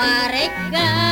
warga